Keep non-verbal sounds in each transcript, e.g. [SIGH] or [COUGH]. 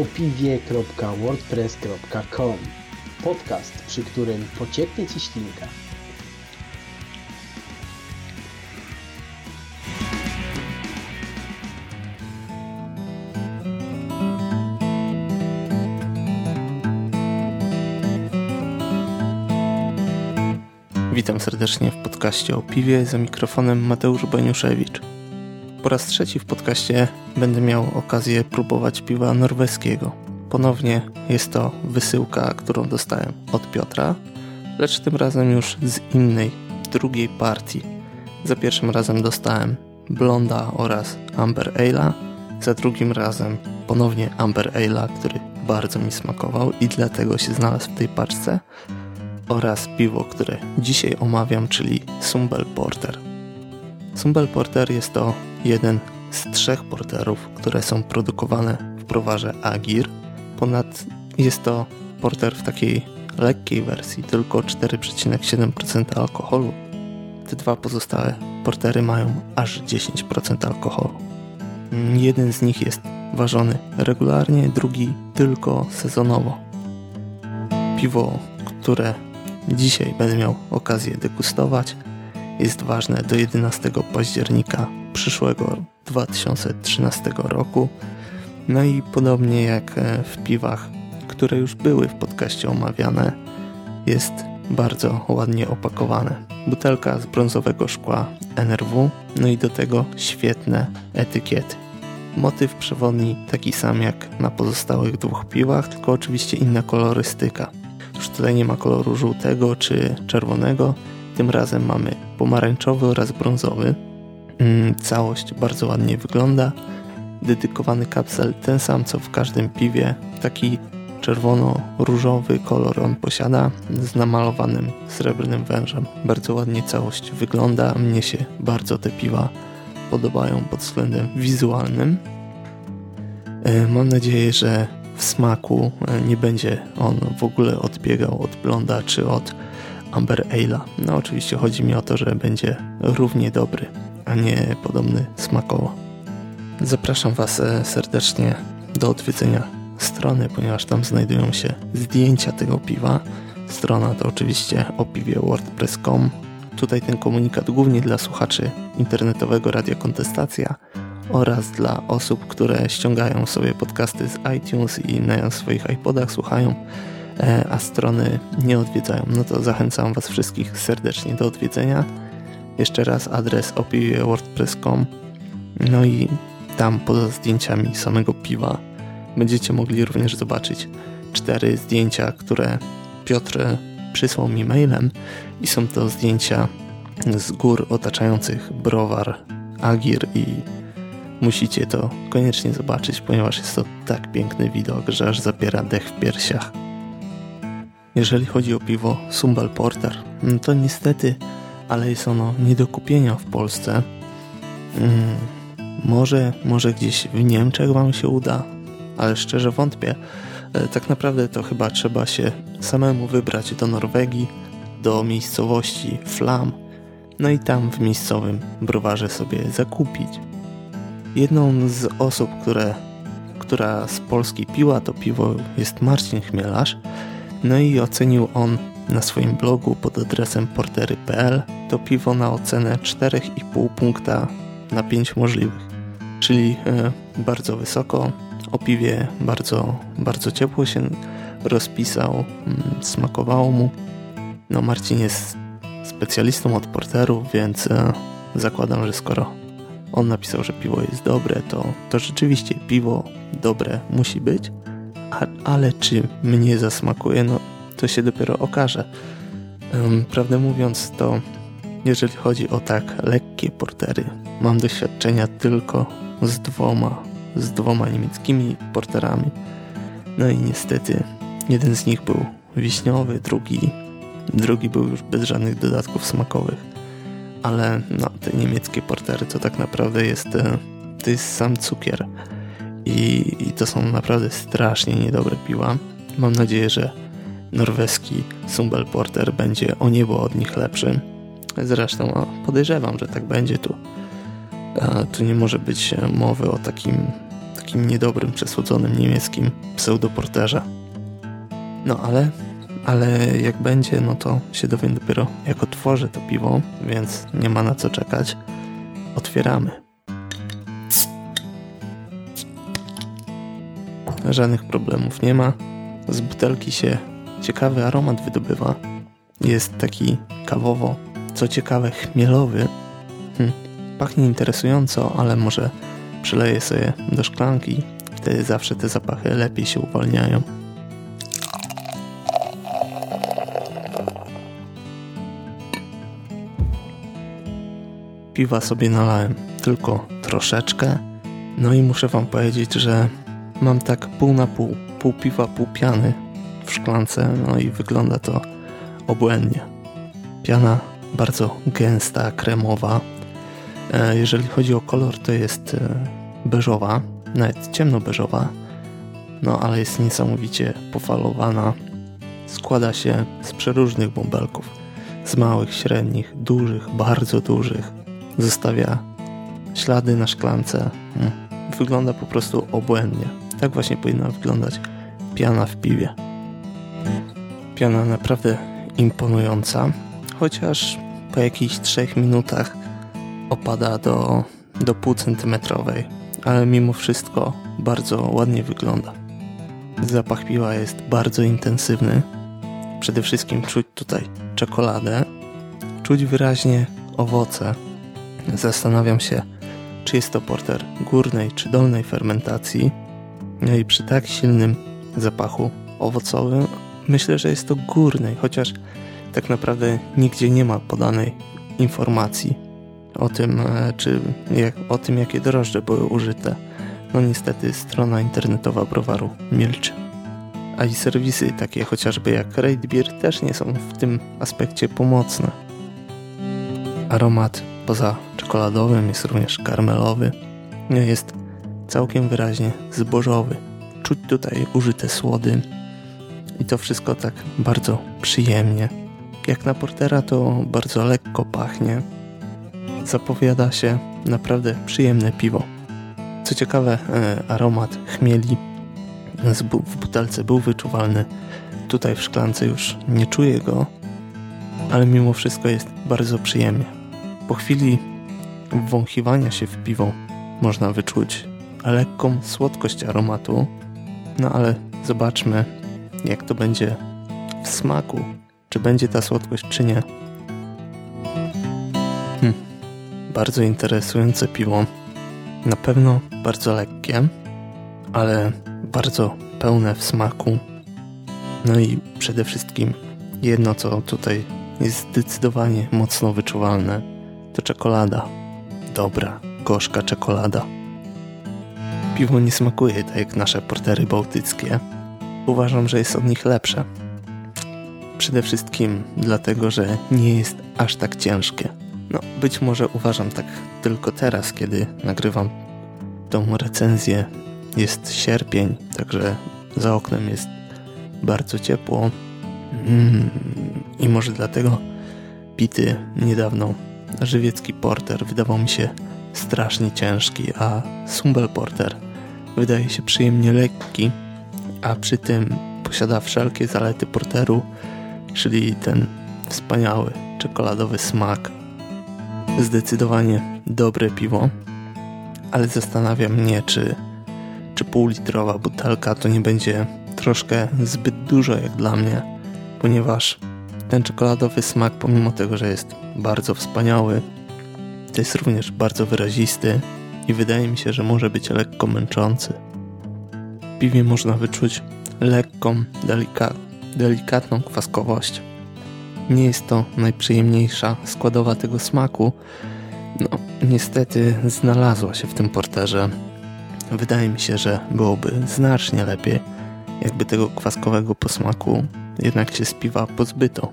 opiwie.wordpress.com Podcast, przy którym pocieknie Ci ślinka. Witam serdecznie w podcaście o piwie za mikrofonem Mateusz Baniuszewicz. Po raz trzeci w podcaście będę miał okazję próbować piwa norweskiego. Ponownie jest to wysyłka, którą dostałem od Piotra, lecz tym razem już z innej, drugiej partii. Za pierwszym razem dostałem Blonda oraz Amber Ale'a, za drugim razem ponownie Amber Ale'a, który bardzo mi smakował i dlatego się znalazł w tej paczce oraz piwo, które dzisiaj omawiam, czyli Sumbel Porter. Sumbel Porter jest to jeden z trzech porterów, które są produkowane w browarze Agir. Ponad jest to porter w takiej lekkiej wersji, tylko 4,7% alkoholu. Te dwa pozostałe portery mają aż 10% alkoholu. Jeden z nich jest ważony regularnie, drugi tylko sezonowo. Piwo, które dzisiaj będę miał okazję degustować, jest ważne do 11 października przyszłego 2013 roku. No i podobnie jak e, w piwach, które już były w podcaście omawiane, jest bardzo ładnie opakowane. Butelka z brązowego szkła NRW, no i do tego świetne etykiety. Motyw przewodni taki sam jak na pozostałych dwóch piwach, tylko oczywiście inna kolorystyka. Już tutaj nie ma koloru żółtego czy czerwonego, tym razem mamy pomarańczowy oraz brązowy. Mm, całość bardzo ładnie wygląda. Dedykowany kapsel ten sam co w każdym piwie. Taki czerwono-różowy kolor on posiada z namalowanym srebrnym wężem. Bardzo ładnie całość wygląda. Mnie się bardzo te piwa podobają pod względem wizualnym. E, mam nadzieję, że w smaku e, nie będzie on w ogóle odbiegał od blonda czy od Amber Ale'a. No oczywiście chodzi mi o to, że będzie równie dobry, a nie podobny smakowo. Zapraszam Was e, serdecznie do odwiedzenia strony, ponieważ tam znajdują się zdjęcia tego piwa. Strona to oczywiście o piwie wordpress.com. Tutaj ten komunikat głównie dla słuchaczy internetowego Radia Kontestacja oraz dla osób, które ściągają sobie podcasty z iTunes i na swoich iPodach słuchają E, a strony nie odwiedzają, no to zachęcam Was wszystkich serdecznie do odwiedzenia. Jeszcze raz adres opiwie.wordpress.com no i tam poza zdjęciami samego piwa będziecie mogli również zobaczyć cztery zdjęcia, które Piotr przysłał mi mailem i są to zdjęcia z gór otaczających browar Agir i musicie to koniecznie zobaczyć, ponieważ jest to tak piękny widok, że aż zapiera dech w piersiach. Jeżeli chodzi o piwo Sumbal Porter, no to niestety, ale jest ono nie do kupienia w Polsce. Hmm, może, może gdzieś w Niemczech Wam się uda, ale szczerze wątpię. E, tak naprawdę to chyba trzeba się samemu wybrać do Norwegii, do miejscowości Flam, no i tam w miejscowym browarze sobie zakupić. Jedną z osób, które, która z Polski piła to piwo jest Marcin Chmielarz, no i ocenił on na swoim blogu pod adresem portery.pl to piwo na ocenę 4,5 punkta na 5 możliwych. Czyli e, bardzo wysoko. O piwie bardzo, bardzo ciepło się rozpisał, mm, smakowało mu. No Marcin jest specjalistą od porterów, więc e, zakładam, że skoro on napisał, że piwo jest dobre, to, to rzeczywiście piwo dobre musi być. A, ale czy mnie zasmakuje, no to się dopiero okaże. Prawdę mówiąc, to jeżeli chodzi o tak lekkie portery, mam doświadczenia tylko z dwoma, z dwoma niemieckimi porterami. No i niestety jeden z nich był wiśniowy, drugi, drugi był już bez żadnych dodatków smakowych. Ale no, te niemieckie portery to tak naprawdę jest, e, to jest sam cukier i, i to są naprawdę strasznie niedobre piwa. Mam nadzieję, że norweski Sumbel Porter będzie o niebo od nich lepszy. Zresztą podejrzewam, że tak będzie tu. tu nie może być mowy o takim, takim niedobrym, przesłodzonym niemieckim pseudoporterze. No ale, ale jak będzie, no to się dowiem dopiero jak otworzę to piwo, więc nie ma na co czekać. Otwieramy. Żadnych problemów nie ma. Z butelki się ciekawy aromat wydobywa. Jest taki kawowo, co ciekawe, chmielowy. Hm, pachnie interesująco, ale może przyleję sobie do szklanki. Wtedy zawsze te zapachy lepiej się uwalniają. Piwa sobie nalałem tylko troszeczkę. No i muszę wam powiedzieć, że mam tak pół na pół. Pół piwa, pół piany w szklance. No i wygląda to obłędnie. Piana bardzo gęsta, kremowa. E, jeżeli chodzi o kolor, to jest e, beżowa, nawet ciemno-beżowa, no ale jest niesamowicie pofalowana. Składa się z przeróżnych bąbelków, z małych, średnich, dużych, bardzo dużych. Zostawia ślady na szklance. Hmm. Wygląda po prostu obłędnie. Tak właśnie powinna wyglądać piana w piwie. Piana naprawdę imponująca, chociaż po jakichś trzech minutach opada do, do pół centymetrowej, ale mimo wszystko bardzo ładnie wygląda. Zapach piwa jest bardzo intensywny. Przede wszystkim czuć tutaj czekoladę, czuć wyraźnie owoce. Zastanawiam się, czy jest to porter górnej czy dolnej fermentacji. No i przy tak silnym zapachu owocowym myślę, że jest to górnej, chociaż tak naprawdę nigdzie nie ma podanej informacji o tym, e, czy jak, o tym, jakie drożdże były użyte. No niestety strona internetowa browaru milczy. A i serwisy takie chociażby jak Raid Beer też nie są w tym aspekcie pomocne. Aromat poza czekoladowym jest również karmelowy. Jest całkiem wyraźnie zbożowy. Czuć tutaj użyte słody i to wszystko tak bardzo przyjemnie. Jak na portera to bardzo lekko pachnie. Zapowiada się naprawdę przyjemne piwo. Co ciekawe, e, aromat chmieli w butelce był wyczuwalny. Tutaj w szklance już nie czuję go, ale mimo wszystko jest bardzo przyjemnie. Po chwili wąchiwania się w piwo można wyczuć lekką słodkość aromatu, no ale zobaczmy, jak to będzie w smaku. Czy będzie ta słodkość, czy nie. Hm. Bardzo interesujące piwo. Na pewno bardzo lekkie, ale bardzo pełne w smaku. No i przede wszystkim jedno, co tutaj jest zdecydowanie mocno wyczuwalne, to czekolada. Dobra, gorzka czekolada. Piwo nie smakuje tak jak nasze portery bałtyckie. Uważam, że jest od nich lepsze. Przede wszystkim dlatego, że nie jest aż tak ciężkie. No, być może uważam tak tylko teraz, kiedy nagrywam tą recenzję. Jest sierpień, także za oknem jest bardzo ciepło. Mm, I może dlatego pity niedawno żywiecki porter wydawał mi się strasznie ciężki, a Sumbel porter wydaje się przyjemnie lekki, a przy tym posiada wszelkie zalety porteru, czyli ten wspaniały czekoladowy smak. Zdecydowanie dobre piwo, ale zastanawia mnie, czy, czy półlitrowa butelka to nie będzie troszkę zbyt dużo jak dla mnie, ponieważ ten czekoladowy smak, pomimo tego, że jest bardzo wspaniały, to jest również bardzo wyrazisty i wydaje mi się, że może być lekko męczący. W piwie można wyczuć lekką, delika delikatną kwaskowość. Nie jest to najprzyjemniejsza składowa tego smaku. No, niestety znalazła się w tym porterze. Wydaje mi się, że byłoby znacznie lepiej, jakby tego kwaskowego posmaku jednak się z piwa pozbyto.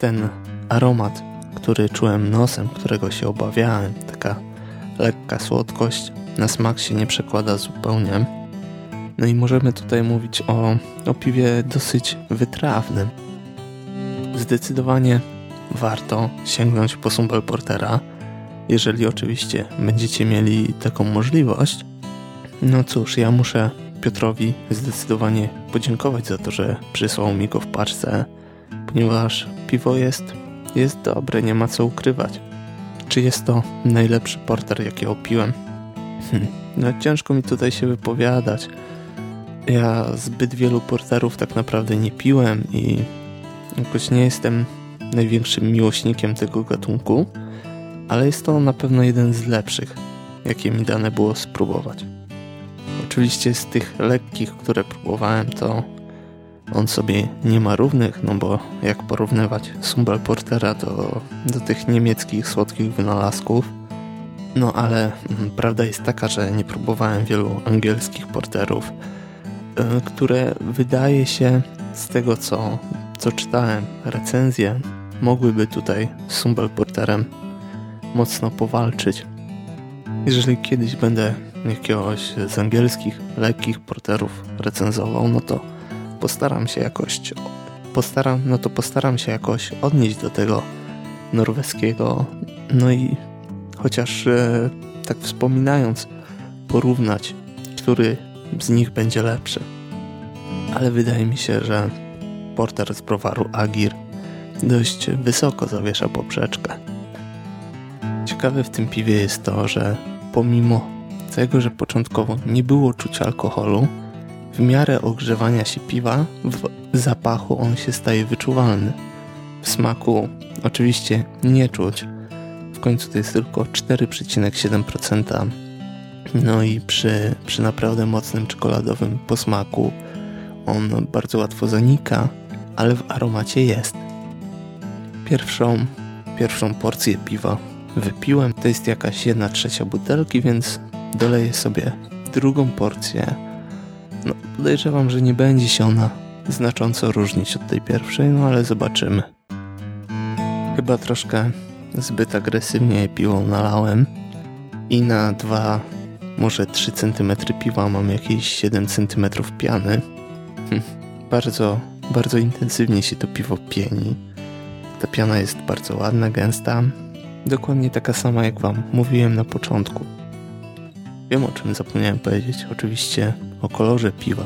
Ten aromat, który czułem nosem, którego się obawiałem, taka lekka słodkość, na smak się nie przekłada zupełnie. No i możemy tutaj mówić o, o piwie dosyć wytrawnym. Zdecydowanie warto sięgnąć po Sumbel Portera, jeżeli oczywiście będziecie mieli taką możliwość. No cóż, ja muszę Piotrowi zdecydowanie podziękować za to, że przysłał mi go w paczce, ponieważ piwo jest, jest dobre, nie ma co ukrywać. Czy jest to najlepszy porter, jaki opiłem? Hm, no ciężko mi tutaj się wypowiadać. Ja zbyt wielu porterów tak naprawdę nie piłem i jakoś nie jestem największym miłośnikiem tego gatunku, ale jest to na pewno jeden z lepszych, jakie mi dane było spróbować. Oczywiście z tych lekkich, które próbowałem, to on sobie nie ma równych, no bo jak porównywać Sumbel Portera do, do tych niemieckich słodkich wynalazków. No ale mm, prawda jest taka, że nie próbowałem wielu angielskich porterów, y, które wydaje się z tego co, co czytałem, recenzje, mogłyby tutaj z Sumbel Porterem mocno powalczyć. Jeżeli kiedyś będę jakiegoś z angielskich lekkich porterów recenzował, no to postaram się jakoś postaram, no to postaram się jakoś odnieść do tego norweskiego, no i chociaż e, tak wspominając, porównać, który z nich będzie lepszy. Ale wydaje mi się, że porter z browaru Agir dość wysoko zawiesza poprzeczkę. Ciekawe w tym piwie jest to, że pomimo tego, że początkowo nie było czuć alkoholu, w miarę ogrzewania się piwa w zapachu on się staje wyczuwalny. W smaku oczywiście nie czuć. W końcu to jest tylko 4,7%. No i przy, przy naprawdę mocnym czekoladowym posmaku on bardzo łatwo zanika, ale w aromacie jest. Pierwszą, pierwszą porcję piwa wypiłem. To jest jakaś jedna trzecia butelki, więc doleję sobie drugą porcję. No, podejrzewam, że nie będzie się ona znacząco różnić od tej pierwszej, no ale zobaczymy. Chyba troszkę zbyt agresywnie piło nalałem i na 2, może 3 cm piwa mam jakieś 7 cm piany. Hm, bardzo, bardzo intensywnie się to piwo pieni. Ta piana jest bardzo ładna, gęsta, Dokładnie taka sama jak Wam mówiłem na początku. Wiem o czym zapomniałem powiedzieć, oczywiście o kolorze piwa.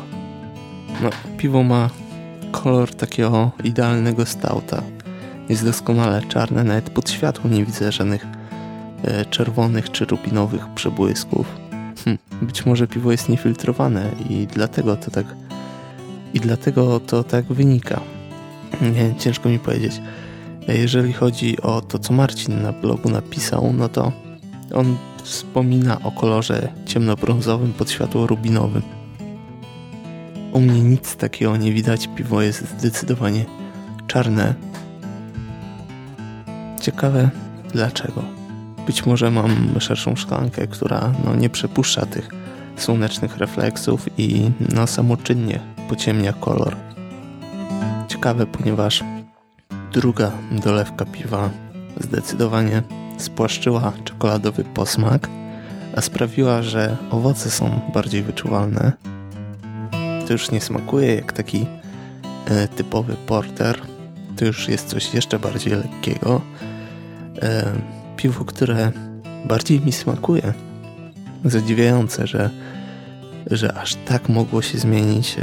No, piwo ma kolor takiego idealnego stauta. Jest doskonale czarne, nawet pod światło nie widzę żadnych e, czerwonych czy rubinowych przebłysków. Hm, być może piwo jest niefiltrowane i dlatego to tak i dlatego to tak wynika. Nie, ciężko mi powiedzieć. Jeżeli chodzi o to, co Marcin na blogu napisał, no to on wspomina o kolorze ciemnobrązowym pod światło rubinowym. U mnie nic takiego nie widać, piwo jest zdecydowanie czarne. Ciekawe dlaczego. Być może mam szerszą szklankę, która no, nie przepuszcza tych słonecznych refleksów i no, samoczynnie pociemnia kolor. Ciekawe, ponieważ Druga dolewka piwa zdecydowanie spłaszczyła czekoladowy posmak, a sprawiła, że owoce są bardziej wyczuwalne. To już nie smakuje jak taki e, typowy porter. To już jest coś jeszcze bardziej lekkiego. E, piwo, które bardziej mi smakuje. Zadziwiające, że, że aż tak mogło się zmienić.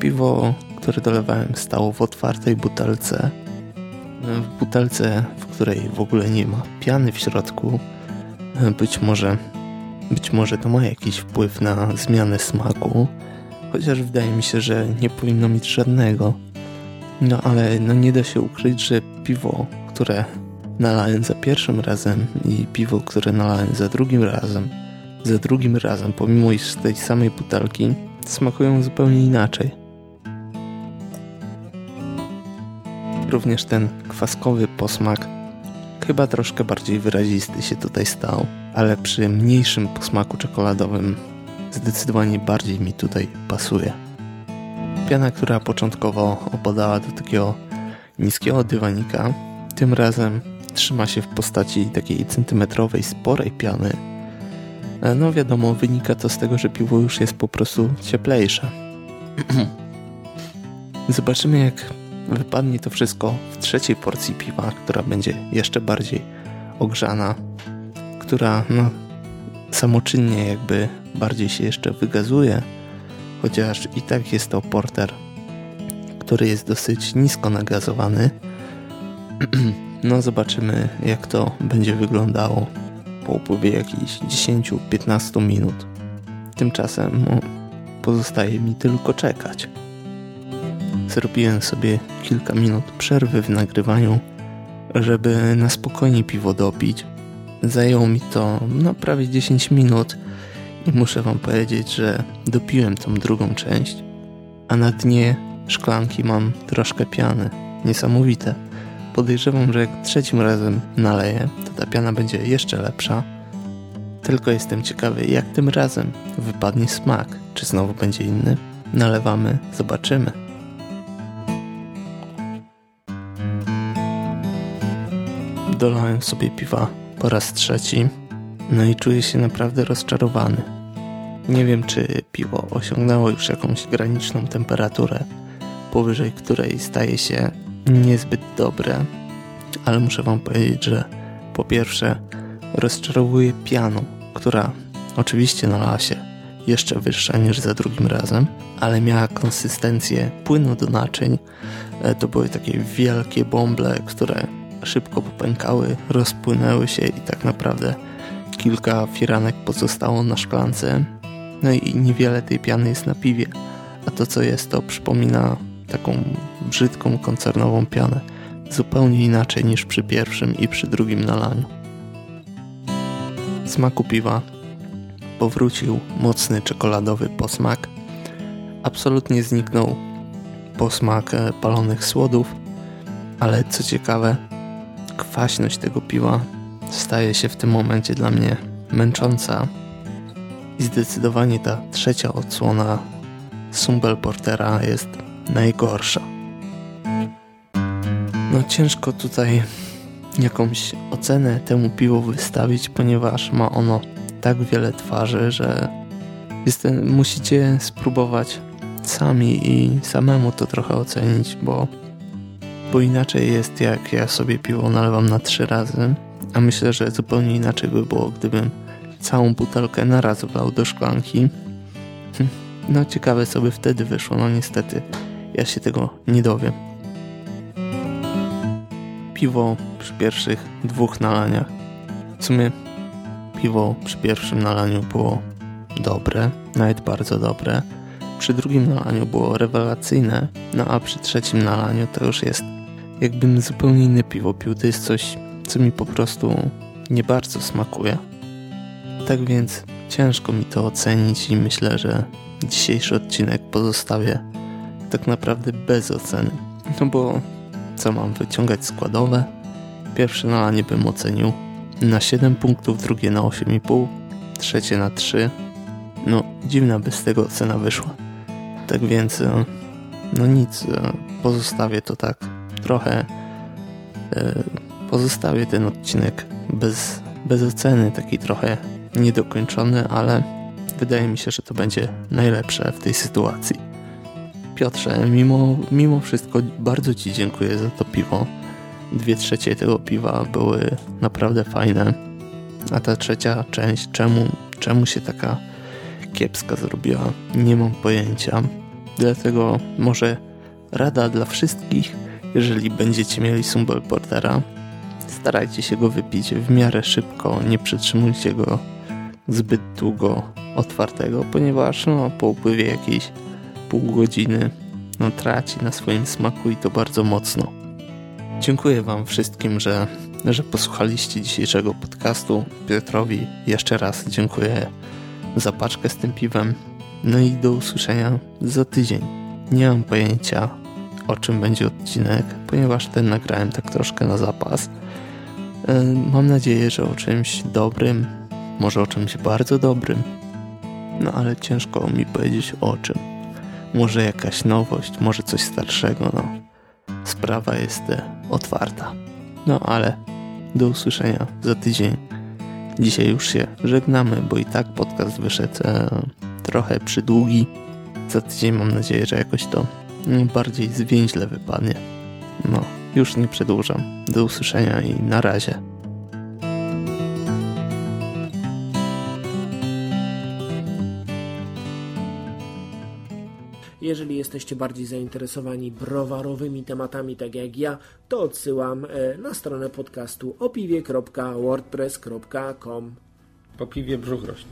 Piwo, które dolewałem stało w otwartej butelce w butelce, w której w ogóle nie ma piany w środku. Być może, być może to ma jakiś wpływ na zmianę smaku, chociaż wydaje mi się, że nie powinno mieć żadnego. No ale no nie da się ukryć, że piwo, które nalałem za pierwszym razem i piwo, które nalałem za drugim razem, za drugim razem, pomimo iż z tej samej butelki, smakują zupełnie inaczej. Również ten kwaskowy posmak chyba troszkę bardziej wyrazisty się tutaj stał, ale przy mniejszym posmaku czekoladowym zdecydowanie bardziej mi tutaj pasuje. Piana, która początkowo opadała do takiego niskiego dywanika, tym razem trzyma się w postaci takiej centymetrowej, sporej piany. E, no wiadomo, wynika to z tego, że piwo już jest po prostu cieplejsze. [CLEARS THROAT] Zobaczymy jak wypadnie to wszystko w trzeciej porcji piwa, która będzie jeszcze bardziej ogrzana, która no, samoczynnie jakby bardziej się jeszcze wygazuje, chociaż i tak jest to porter, który jest dosyć nisko nagazowany. [CLEARS THROAT] No zobaczymy jak to będzie wyglądało po upływie jakichś 10-15 minut. Tymczasem no, pozostaje mi tylko czekać. Zrobiłem sobie kilka minut przerwy w nagrywaniu, żeby na spokojnie piwo dopić. Zajęło mi to no, prawie 10 minut i muszę wam powiedzieć, że dopiłem tą drugą część, a na dnie szklanki mam troszkę piany. Niesamowite. Podejrzewam, że jak trzecim razem naleję, to ta piana będzie jeszcze lepsza. Tylko jestem ciekawy, jak tym razem wypadnie smak. Czy znowu będzie inny? Nalewamy, zobaczymy. Dolałem sobie piwa po raz trzeci, no i czuję się naprawdę rozczarowany. Nie wiem, czy piwo osiągnęło już jakąś graniczną temperaturę, powyżej której staje się niezbyt dobre, ale muszę Wam powiedzieć, że po pierwsze rozczarowuje pianą, która oczywiście nalała się jeszcze wyższa niż za drugim razem, ale miała konsystencję płynu do naczyń. E, to były takie wielkie bąble, które szybko popękały, rozpłynęły się i tak naprawdę kilka firanek pozostało na szklance. No i niewiele tej piany jest na piwie, a to co jest to przypomina taką brzydką koncernową pianę. Zupełnie inaczej niż przy pierwszym i przy drugim nalaniu. Smaku piwa powrócił mocny czekoladowy posmak. Absolutnie zniknął posmak e, palonych słodów, ale co ciekawe, kwaśność tego piwa staje się w tym momencie dla mnie męcząca i zdecydowanie ta trzecia odsłona Sumbel Portera jest najgorsza. No ciężko tutaj jakąś ocenę temu piwu wystawić, ponieważ ma ono tak wiele twarzy, że jestem, musicie spróbować sami i samemu to trochę ocenić, bo, bo inaczej jest jak ja sobie piwo nalewam na trzy razy, a myślę, że zupełnie inaczej by było, gdybym całą butelkę naraz wlał do szklanki. Hm, no ciekawe by wtedy wyszło, no niestety ja się tego nie dowiem. Piwo przy pierwszych dwóch nalaniach. W sumie piwo przy pierwszym nalaniu było dobre, nawet bardzo dobre. Przy drugim nalaniu było rewelacyjne, no a przy trzecim nalaniu to już jest jakbym zupełnie inne piwo pił. To jest coś, co mi po prostu nie bardzo smakuje. Tak więc ciężko mi to ocenić i myślę, że dzisiejszy odcinek pozostawię tak naprawdę bez oceny. No bo co mam wyciągać składowe? Pierwsze nalanie bym ocenił na 7 punktów, drugie na 8,5, trzecie na 3. No, dziwna by z tego ocena wyszła. Tak więc, e, no nic, e, pozostawię to tak trochę. E, pozostawię ten odcinek bez, bez oceny, taki trochę niedokończony, ale wydaje mi się, że to będzie najlepsze w tej sytuacji. Piotrze, mimo, mimo wszystko bardzo Ci dziękuję za to piwo dwie trzecie tego piwa były naprawdę fajne. A ta trzecia część, czemu, czemu się taka kiepska zrobiła, nie mam pojęcia. Dlatego może rada dla wszystkich, jeżeli będziecie mieli Sumbel Portera, starajcie się go wypić w miarę szybko, nie przytrzymujcie go zbyt długo otwartego, ponieważ no, po upływie jakiejś pół godziny no, traci na swoim smaku i to bardzo mocno. Dziękuję Wam wszystkim, że, że posłuchaliście dzisiejszego podcastu. Piotrowi jeszcze raz dziękuję za paczkę z tym piwem. No i do usłyszenia za tydzień. Nie mam pojęcia o czym będzie odcinek, ponieważ ten nagrałem tak troszkę na zapas. E, mam nadzieję, że o czymś dobrym, może o czymś bardzo dobrym. No ale ciężko mi powiedzieć o czym. Może jakaś nowość, może coś starszego, no. Sprawa jest e, otwarta. No ale do usłyszenia za tydzień. Dzisiaj już się żegnamy, bo i tak podcast wyszedł e, trochę przydługi. Za tydzień mam nadzieję, że jakoś to bardziej zwięźle wypadnie. No, już nie przedłużam. Do usłyszenia i na razie. Jeżeli jesteście bardziej zainteresowani browarowymi tematami, tak jak ja, to odsyłam e, na stronę podcastu opiwie.wordpress.com. Po piwie brzuch rośnie.